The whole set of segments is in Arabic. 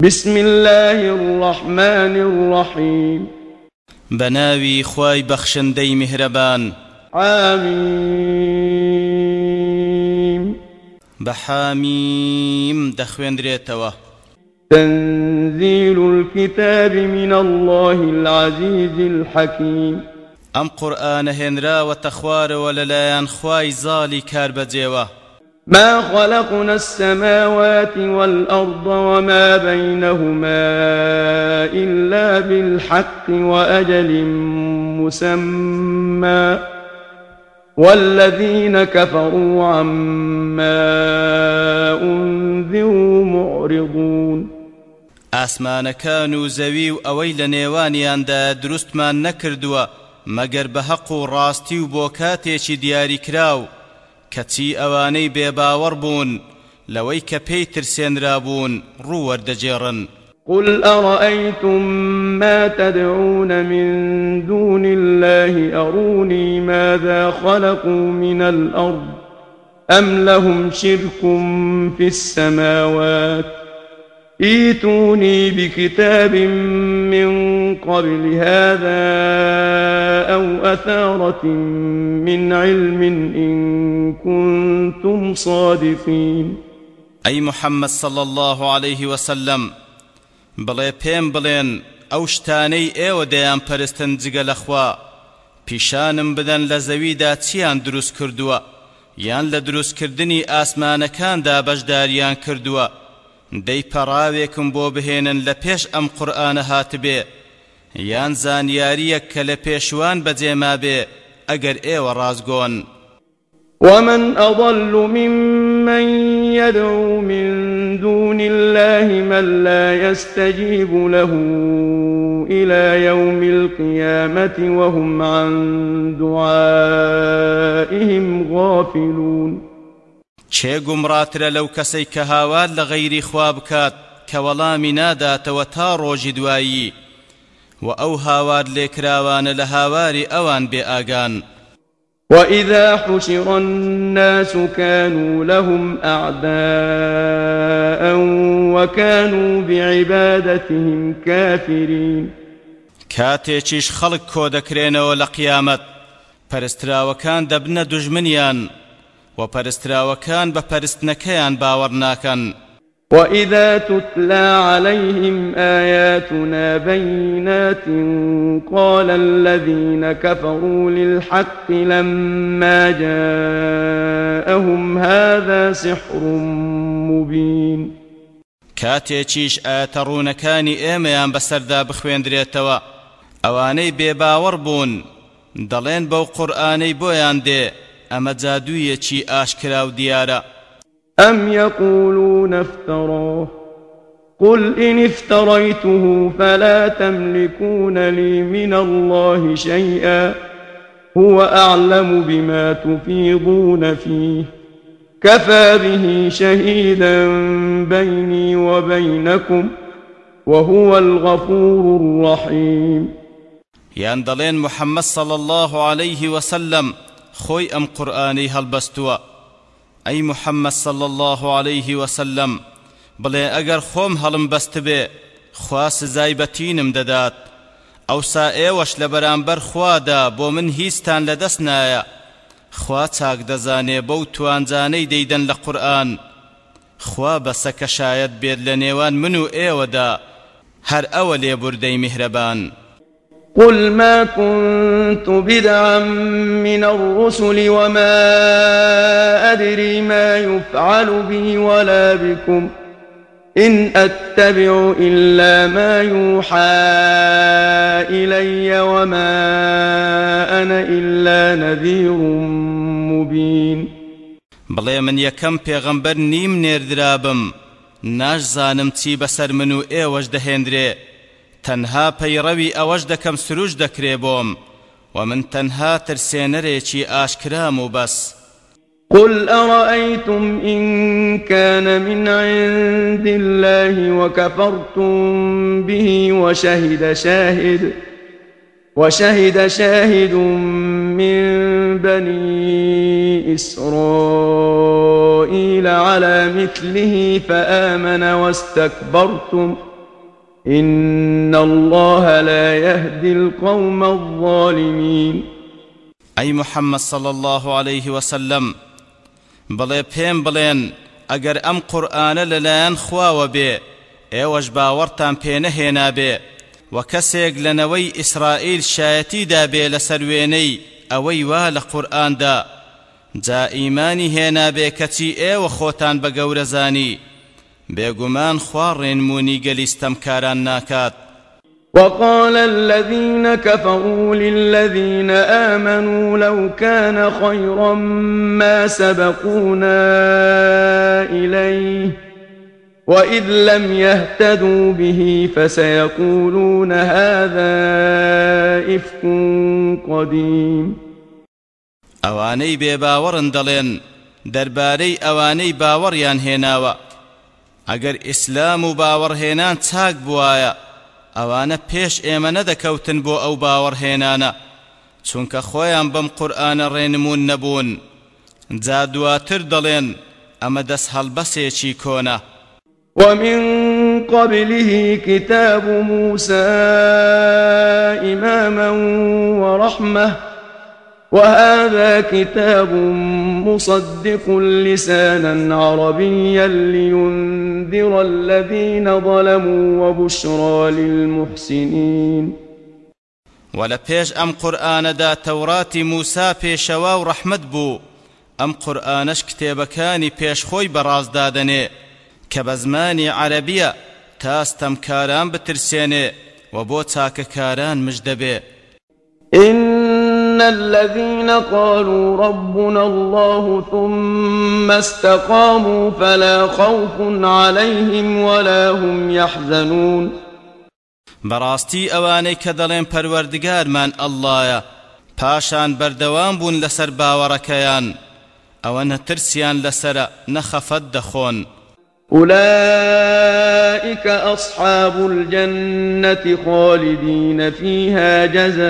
بسم الله الرحمن الرحيم. بناوي خواي بخشندي مهربان حميم بحاميم دخوين دريتوا تنزيل الكتاب من الله العزيز الحكيم ام قرآن هنرا وتخوار وللايان خواي زالي كار بجيوه ما خلقنا السماوات والأرض وما بينهما إلا بالحق وأجل مسمى. والذين كفروا عما أنذروا معرضون. ئاسمانەکان و زەوی و ئەوەی لە نێوانیاندا دروستمان نەکردووە مەگەر بە هەق و ڕاستی و بۆ کاتێکی دیاری کراو کەچی ئەوانەی بێباوەڕ بوون لەوەی کە پێی ترسێنرا بوون ڕووەردەجێڕن قل أرأيتم ما تدعون من دون الله؟ أروني ماذا خلقوا من الأرض؟ أم لهم شرك في السماوات ايتوني بكتاب من قبل هذا أو أثارة من علم إن كنتم صادقين. أي محمد صلى الله عليه وسلم بڵێ پێم بڵێن ئەو شتانەی ئێوە دەیان پەرستن جگە لەخوا پیشانم بدەن لە زەویدا چیان دروست کردووە؟ یان لە دروستکردنی ئاسمانەکاندا بەشداریان کردووە؟ دەی پەڕاوێکم بۆ بهێنن لە پێش ئەم قورئانە هاتبێ. یان زانیاریەک کە لە پێشوان بەجێما بێ ئەگەر ئێوە ڕازگۆن. ومن أضل ممن يدعو من دون الله من لا يستجيب له إلى يوم القيامة وهم عن دعائهم غافلون. چێ گومڕاترە لەو کەسەی کە هاوار لە غەیری خوا بکات کە وەڵامی ناداتەوە تا ڕۆژی دوایی؟ و ئەو هاوار لێکراوانە لە هاواری ئەوان بێ ئاگان. وإذا حشر الناس كانوا لهم أعداء وكانوا بعبادتهم كافرين. کاتێکیش خەڵک کۆ دەکرێنەوە لە قیامەت؟ پەرستراوەکان دەبنە دوژمنیان و پەرستراوەکان بە پەرستنەکەیان باوەڕ ناکەن. وإذا تتلى عليهم آياتنا بينات قال الذين كفروا للحق لما جاءهم هذا سحر مبين. کاتێکیش ئاەتە ڕوونەکانی ئێمەیان بەسەردا بخوێندرێتەوە. ئەوانەی بێباوەڕ بوون. دەڵێن بەو قورآانەی بۆیان دێ. ئەمە جادوویەکی ئاشکرا و دیارە. أم يقولون افتراه؟ قل إن افتريته فلا تملكون لي من الله شيئا. هو أعلم بما تفيضون فيه. كفى به شهيدا بيني وبينكم وهو الغفور الرحيم. يان محمد صلى الله عليه وسلم خۆی ئەم قورآانەی هەڵبەستووە. ئەی محەممەد صل الله عليه وسلم بڵێ ئەگەر خۆم هەڵم بەست بێ خوا سزای بەتینم دەدات. ئەوسا ئێوەش لە بەرامبەر خوادا بۆ من هیچتان لەدەست نایە. خوا چاک دەزانێ بەو توانجانەی دەیدەن لە قورآن. خوا بەسەکە شایەت بێت لە نێوان من و ئێوەدا هەر ئەوە لێبوردەی میهرەبان. قل ما كنت بدعا من الرسل وما أدري ما يفعل بي ولا بكم إن أتبع إلا ما يوحى إلي وما أنا إلا نذير مبين. بڵێ من یەکەم پێغەمبەر نیم نێردرابم ناشزانم چی بەسەر من و ئێوەش دەهێنرێ تەنها پەیڕەوی ئەوەش دەکەم سروش دەکرێ بۆم ومن تەنها ترسێنەرێکی ئاشکرام و قل أرأيتم إن كان من عند الله وكفرتم به وشهد شاهد وشهد شاهد من بني إسرائيل على مثله فآمن واستكبرتم ۖ. إن الله لا يهدي القوم الظالمين. أي محمد صلى الله عليه وسلم بڵێ پێم بڵێن ئەگەر ئەم قورآانە لەلایەن خواوە بێ ئێوەش باوەڕتان پێنەهێنا بێ و کەسێک لەنەوەی ئیسرائیل شایەتیدا بێ لەسەر وێنەی ئەوەی وا لە قورئاندا جا ئیمانی هێنا بێ کەچی ئێوە خۆتان بە بێگومان خوا ڕێنمونی گەلیستەمکاران ناکات. وقال الذين كفروا للذين آمنوا لو كان خيرا ما سبقونا إليه وإذ لم يهتدوا به فسيقولون هذا إفك قديم. ئەوانەی بێباوەڕن دەڵێن دەربارەی ئەوانەی باوەڕیان هێناوە. ئەگەر ئیسلام و باوەڕهێنان چاک بوایە ئەوانە پێش ئێمە نەدەکەوتن بۆ ئەو باوەڕهێنانە. چونکە خۆیان بەم قورئانە ڕێنمون نەبوون. جا دواتر دەڵێن ئەمە دەست هەڵبەسێکی کۆنا ومن قبله كتاب موسى إماما ورحمة وهذا كتاب مصدق لسانا عربيا لينذر الذين ظلموا وبشرى للمحسنين. ولا بيش أم قرآن دا تورات موسى بيشوا ورحمت بو. أم قرآنش كتابكاني بيش خوي براز دادني. کە بە زمانی عەرەبیە تا ستەمکاران بترسێنێ. وە بۆ چاکەکاران مژدە بێ. إن الذين قالوا ربنا الله ثم استقاموا فلا خوف عليهم ولا هم يحزنون. بەڕاستی ئەوانەی کە دەڵێن پەروەردگارمان اللە پاشان بەردەوام بوون لەسەر باوەڕەکەیان أو نترسيان لسر نخفت دخون. أولئك أصحاب الجنة خالدين فيها جزاء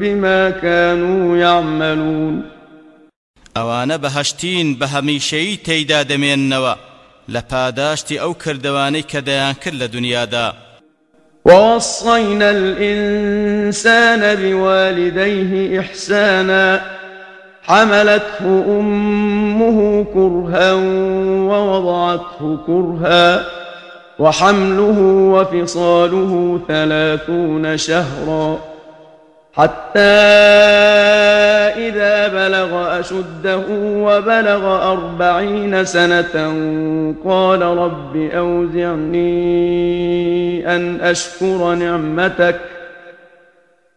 بما كانوا يعملون. ئەوانە بەهشتین بە هەمیشەیی تێیدا دەمێننەوە لە پاداشتی ئەو کردوانەی کە دەیان کرد لە دنیادا ووصينا الإنسان بوالديه إحسانا حملته أمه كرها ووضعته كرها وحمله وفصاله ثلاثون شهرا حتى إذا بلغ أشده وبلغ أربعين سنة قال رب أوزعني أن أشكر نعمتك ۖ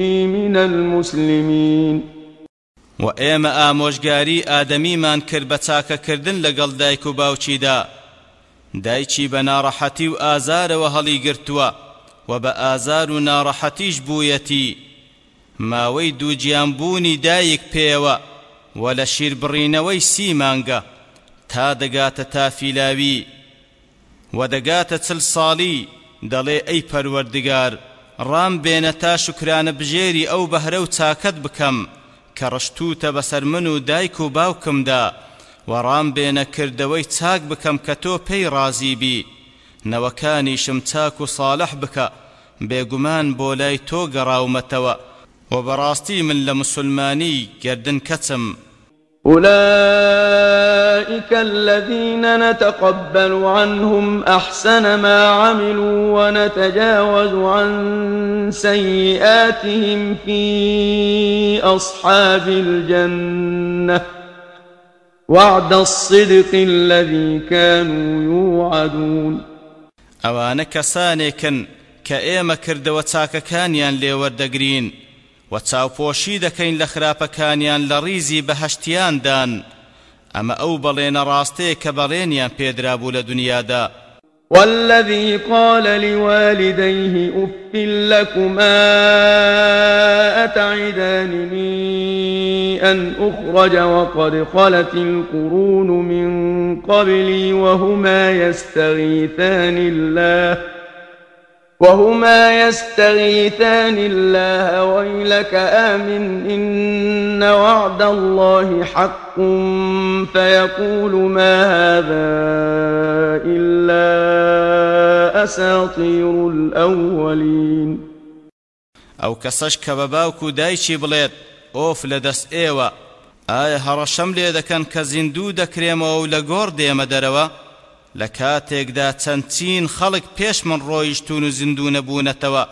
من المسلمين وإيما آموشگاری ئادەمیمان کرد بە چاکەکردن لەگەڵ دایک و باوچیدا. دایکی بە ناڕەحەتی و ئازارەوە هەڵی گرتووە و بە ئازار و ناڕەحەتیش بوویەتی. ماوەی دووجیانبوونی دایک پێوە و لە شیر بڕینەوەی سی مانگە تا دەگاتە تافیلاوی و دەگاتە چل ساڵی دەڵێ ئەی پەروەردگار. ڕام بێنە تا شکرانە بژێری ئەو بەهرە و چاکەت بکەم کە ڕشتوتە بەسەر من و دایک و باوکمدا. و ڕام بێنە کردەوەی چاک بکەم کە تۆ پێی ڕازی بی. نەوەکانیشم چاک و صالح بکە بێگومان بۆ لای تۆ گەڕاومەتەوە. و بەڕاستی من لە مسلمانی گردن کەچم. أولئك الذين نتقبل عنهم أحسن ما عملوا ونتجاوز عن سيئاتهم في أصحاب الجنة. وعد الصدق الذي كانوا يوعدون. کەسانێکن کە ئێمە کردەوە چاکەکانیان لێوەردەگرین و چاوپۆشی دەکەین لە خراپەکانیان لە ڕیزی بەهشتیاندان. ئەمە ئەو بەڵێنە ڕاستەیە کە بەڵێنیان پێدرا بوو لە دنیادا. والذي قال لوالديه أف لكما أتعدانني أن أخرج وقد خلت القرون من قبلي وهما يستغيثان الله وهما يستغيثان الله ويلك آمن إن وعد الله حق فيقول ما هذا إلا أساطير الأولين. ئەو کەسەش کە بە باوک و دایکی بڵێت ئۆف لە دەست ئێوە ئایا هەڕەشەم لێ دەکەن کە لە کاتێکدا چەند چین خەڵک پێش من ڕۆیشتون و زیندوو نەبوونەتەوە.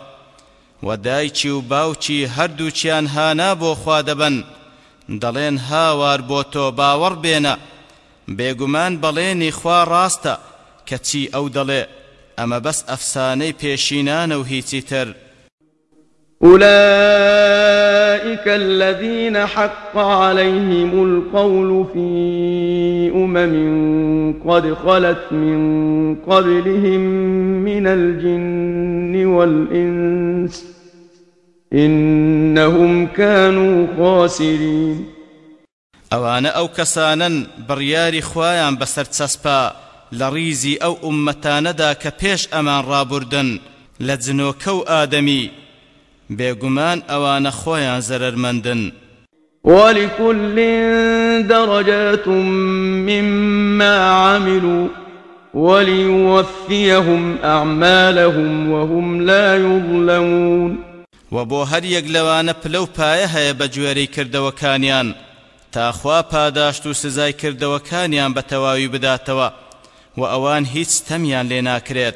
و دایکی و باوکی هەردووچیان هانا بۆ خوا دەبەن. دەڵێن هاوار بۆ تۆ باوەڕ بێنە. بێگومان بەڵێنی خوا ڕاستە کەچی ئەو دەڵێ. ئەمە بەس ئەفسانەی پێشینانە و هیچی تر. أولئك الذين حق عليهم القول في أمم قد خلت من قبلهم من الجن والإنس إنهم كانوا خاسرين. ئەوانە ئەو کەسانن بڕیاری خۆیان بەسەر چەسپا لە ڕیزی ئەو ئومەتانەدا کە پێش ئەمان ڕابوردن ئادەمی بێگومان ئەوانە خۆیان زەرمەندن ولكل درجات مما عملوا وليوفيهم أعمالهم وهم لا يظلمون. وبو هر يك لوانا پلو پایه هەیە بە گوێرەی کردەوەکانیان تاخوا پاداشت و سزای کردەوەکانیان بە تەواوی بداتەوە و ئەوان هیچ تەمیان لێ ناکرێت.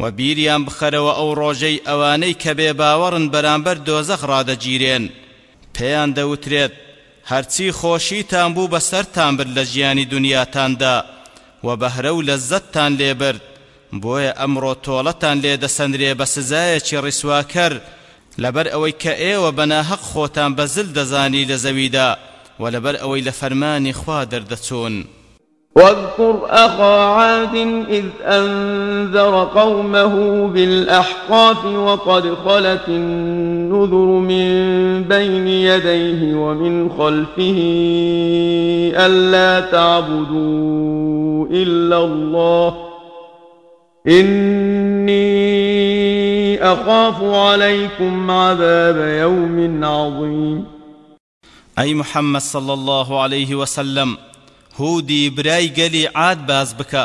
و بیریان بخەرەوە ئەو ڕۆژەی ئەوانەی کە بێ باوەڕن بەرامبەر دۆزەخ ڕادەگیرێن. پێیان دەوترێت هەرچی خۆشیتان بوو بەسەرتان برد لە ژیانی دنیاتاندا و بەهرە و لەزەتتان لێبرد بۆیە ئەمڕۆ تۆڵەتان لێ دەسەندرێ بە سزایەکی ڕیسواکەر لەبەر ئەوەی کە ئێوە بەناهەق خۆتان بەزل دەزانی لە زەویدا و لەبەر ئەوەی لە فەرمانی خوا دەردەچوون. واذكر أخا عاد إذ أنذر قومه بالأحقاف وقد خلت النذر من بين يديه ومن خلفه ألا تعبدوا إلا الله. إني أخاف عليكم عذاب يوم عظيم. أي محمد صلى الله عليه وسلم هودی برای گەلی عاد باز بکە.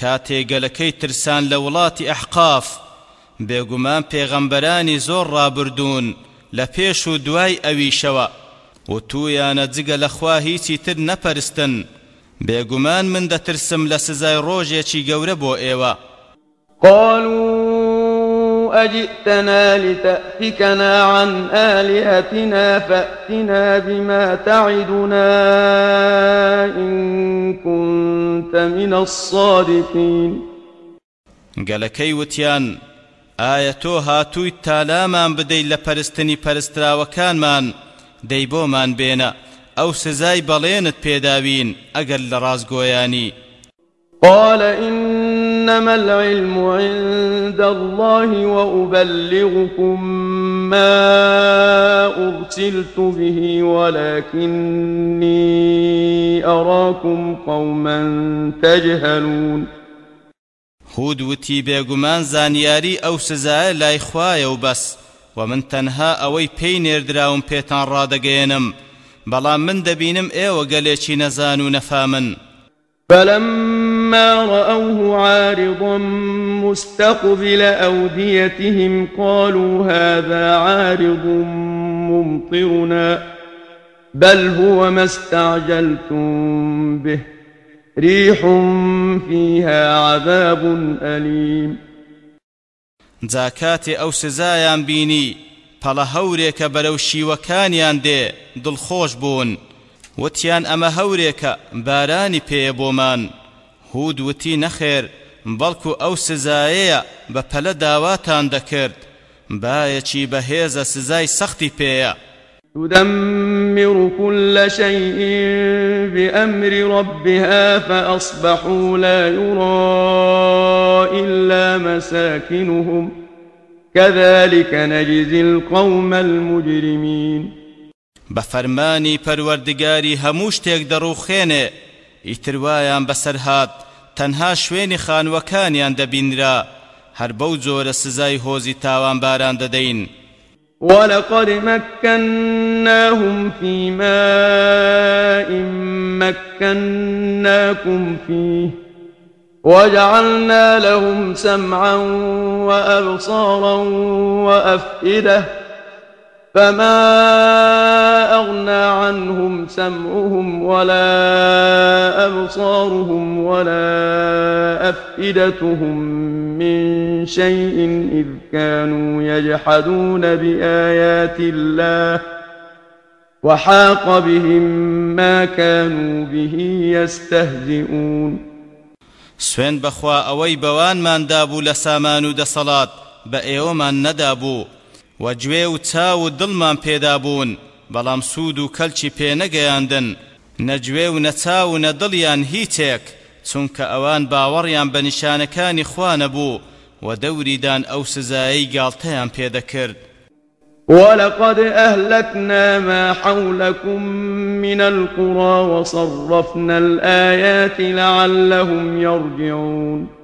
کاتێ گەلەکەی ترسان لە وڵاتی ئەحقاف. بێگومان پێغەمبەرانی زۆر ڕابردوون لە پێش و دوای ئەویشەوە. و تویانە جگە لەخوا هیچی تر نەپەرستن. بێگومان من دەترسم لە سزای ڕۆژێکی گەورە بۆ ئێوە. قالوا أجئتنا لتأفكنا عن آلهتنا فأتنا بما تعدنا إن كنت من الصادقين. گەلەکەی وتیان؟ ئایا تۆ هاتووی تالامان بدەیت لە پەرستنی پەرستراوەکانمان دەی بۆمان بێنە ئەو سزای بەڵێنت پێداوین ئەگەر لە ڕازگۆیانی. قال إنما العلم عند الله وأبلغكم ما أرسلت به ولكني أراكم قوما تجهلون. هود وتی بێگومان زانیاری ئەو سزایە لای خوایە و بەس و من تەنها ئەوەی پێی نێردراوم پێتان ڕادەگەێنم بەڵام من دەبینم ئێوە گەلێکی نەزان و نەفامن فلما رأوه عارضا مستقبل أوديتهم قالوا هذا عارض ممطرنا بل هو ما استعجلتم به ريح فيها عذاب أليم جاکاتێ ئەو سزایان بینی پەڵە هەورێکە بەرەو شیوەکانیان دێ دڵخۆش بوون وتیان ئەمە هەورێکە بارانی بۆمان. هود وتی نەخێر بەڵکو ئەو سزایەیە بە پەلە داواتان دەکرد باەکی بەهێزە سزای سەختی پێیە تدمر كل شيء بأمر ربها فأصبحوا لا يرى إلا مساكنهم كذلك نجزي القوم المجرمين بەفەرمانی پەروەردگاری هەموو شت تێک دەدا ئیتر وایان بەسەرهات تەنها شوێنی خانوەکانیان دەبینرا هەر بەو جۆرە سزای هۆزی تاوان باران دەدەین ولقد مكناهم في ماء مكناكم فيه. وجعلنا لهم سمعا وأبصارا وأفئدة. فما أغنى عنهم سمعهم ولا أبصارهم ولا أفئدتهم من شيء إذ كانوا يجحدون بآيات الله وحاق بهم ما كانوا به يستهزئون سوێن بەخوا ئەوەی بەوانمان دابوو لە سامان و دەسەڵات بە ئێوەمان نەدابوو. و گوێ و چاو و دڵمان پێدا بوون بەڵام سوود و کەلچی پێنەگەیاندن نەگوێ و نەچاو و نەدڵیان هیچێک چونکە ئەوان باوەڕیان بە نیشانەکانی خوا نەبوو و دەوریدان ئەو سزایی گاڵتەیان پێدەکرد ولقد أهلكنا ما حولكم من القرى وصرفنا الآيات لعلهم يرجعون.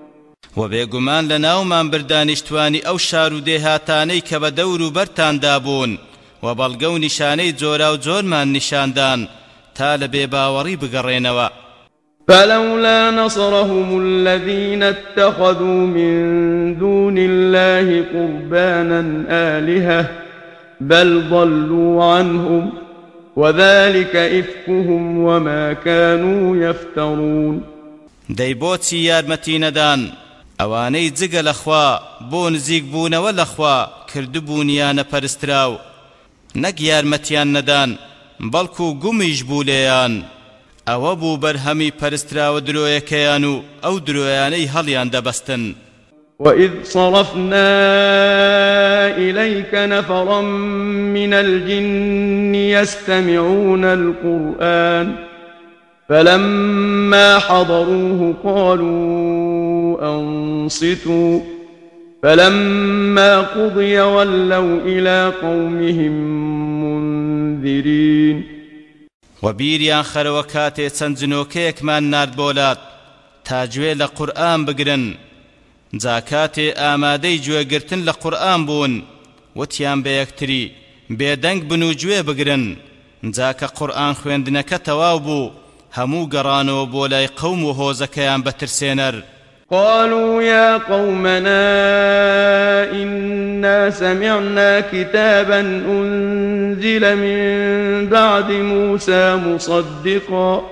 و بێگومان لە ناومان بردانیشتوانی ئەو شار و دێهاتانەی کە بە دەور و بەرتاندا بوون و بەڵگە و نیشانەی جۆرا و جۆرمان نیشاندان تا لە بێباوەڕی بگەڕێنەوە. فلولا نصرهم الذين اتخذوا من دون الله قربانا آلهة بل ضلوا عنهم وذلك إفكهم وما كانوا يفترون. دەی بۆچی یارمەتی نەدان ئەوانەی جگە لەخوا بۆ نزیک بوونەوە لەخوا کردبوونیانە پەرستراو. نەک یارمەتیان نەدان بەڵکو گومیش بوو لێیان. ئەوە بوو بەرهەمی پەرستراوە درۆیەکەیان و ئەو درۆیانەی هەڵیان دەبەستن. وإذ صرفنا إليك نفرا من الجن يستمعون القرآن فلما حضروه قالوا أنصتوا فلما قضي ولوا إلى قومهم منذرين. وبيريان خەرەوە تنزنوكيك ما نارد بولات تاجوي لقرآن بقرن. زاكاتي آمادي جوي قرتن لقرآن بون. وتيان بيكتري. بێدەنگ بن و گوێ بگرن جا کە قورئان خوێندنەکە تەواو بوو همو گەڕانەوە بۆ لای قەوم و هۆزەکەیان بەترسێنەر قالوا يا قومنا إنا سمعنا كتابا أنزل من بعد موسى مصدقا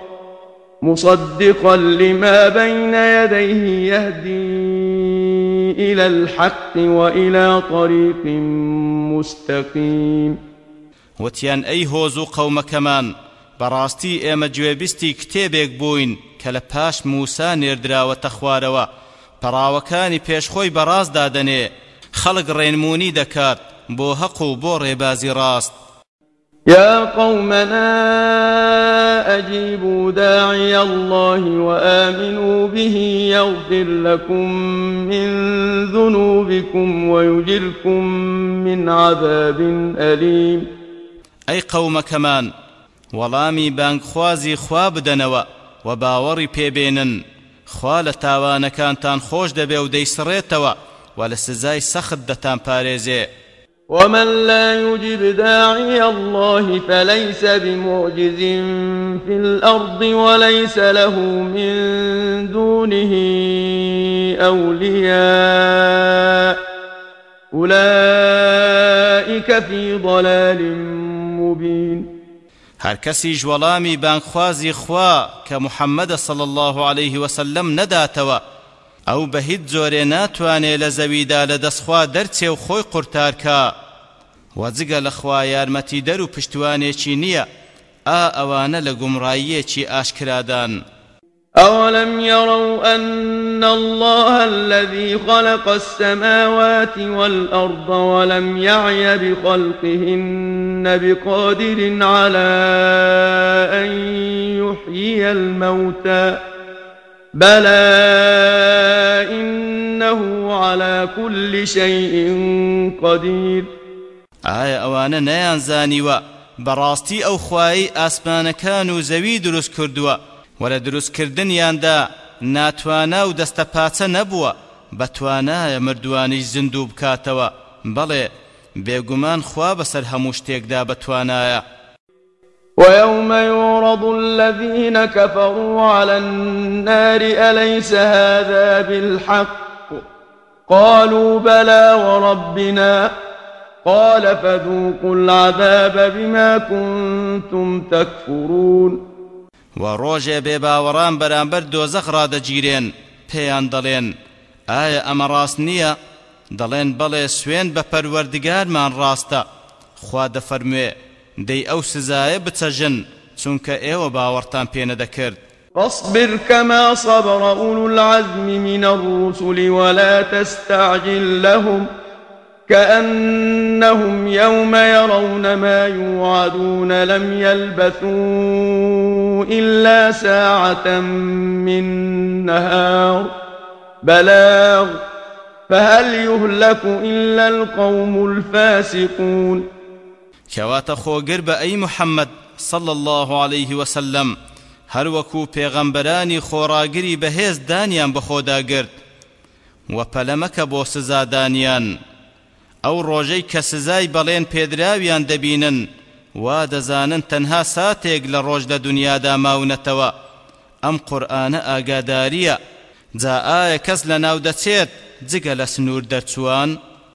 مصدقا لما بين يديه يهدي إلى الحق وإلى طريق مستقيم. وتيان أي هوزو قوم كمان بەڕاستی ئێمە گوێبیستی کتێبێک بووین کە لە پاش موسا نێردراوەتە خوارەوە پەڕاوەکانی پێشخۆی بەڕاست دادەنێ خەڵک ڕێنمونی دەکات بۆ هەق و بۆ ڕێبازی ڕاست. يا قومنا أجيبوا داعي الله وآمنوا به يغفر لكم من ذنوبكم ويجركم من عذاب أليم. أي قوم كمان وەڵامی بانگخوازی خوا بدەنەوە و باوەڕی پێبێنن. خوا لە تاوانەکانتان خۆش دەبێ و دەیسڕێتەوە و لە سزای سەخت دەتان ومن لا يجب داعي الله فليس بمعجز في الأرض وليس له من دونه أولياء أولئك في ضلال مبين هر کسی جولامی بانخوازی خوا که محمد صلی الله عليه وسلم نداتوا ئەو بە هیچ جۆرێ ناتوانێ لە زەویدا لە دەستخوا دەرچێ و خۆی قورتارکە. وەجگە لە خوا یارمەتی دەر و پشتوانێکی نییە ئا ئەوانە لە گومڕاییەکی ئاشکرادان. أولم يروا أن الله الذي خلق السماوات والأرض ولم يعي بخلقهن بقادر على أن يحيي الموتى بلى إنه على كل شيء قدير ئایا ئەوانە نەیانزانیوە بەڕاستی ئەو خوایی ئاسمانەکان و زەوی دروست کردووە وە لە دروستکردنیاندا ناتوانا و دەستە پاچە نەبووە بەتوانایە مردوانی زیندوو بکاتەوە. بەڵێ بێگومان خوا بەسەر هەموو شتێکدا بەتوانایە. ويوم يعرض الذين كفروا على النار أليس هذا بالحق؟ قالوا بلى وربنا. قال فذوقوا العذاب بما كنتم تكفرون. و ڕۆژێ بێباوەڕان بەرامبەر دۆزەخ ڕادەگیرێن پێیان دەڵێن. ئایا ئەمە ڕاست نییە؟ دەڵێن بەڵێ سوێن بە پەروەردگارمان ڕاستە. خوا دەفەرموێ دەی ئەو سزایە بچەژن چونکە ئێوە باوەڕتان پێ نەدەکرد فاصبر كما صبر أولو العزم من الرسل ولا تستعجل لهم. كأنهم يوم يرون ما يوعدون لم يلبثوا إلا ساعة من نهار. بلاغ فهل يهلك إلا القوم الفاسقون؟ كواتا خوغر بأي محمد صلى الله عليه وسلم هر وكو پیغمبرانی خوراگری بهێز دانیان بەخۆدا گرت. و پەلەمەکە بۆ سزادانیان. ئەو ڕۆژەی کە سزای بەڵێن پێدراویان دەبینن وا دەزانن تەنها ساتێک لە ڕۆژ لە دنیادا ماونەتەوە. ئەم قورئانە ئاگاداریە. جا ئایا کەس لە ناو دەچێت جگە لە سنوور دەرچووان؟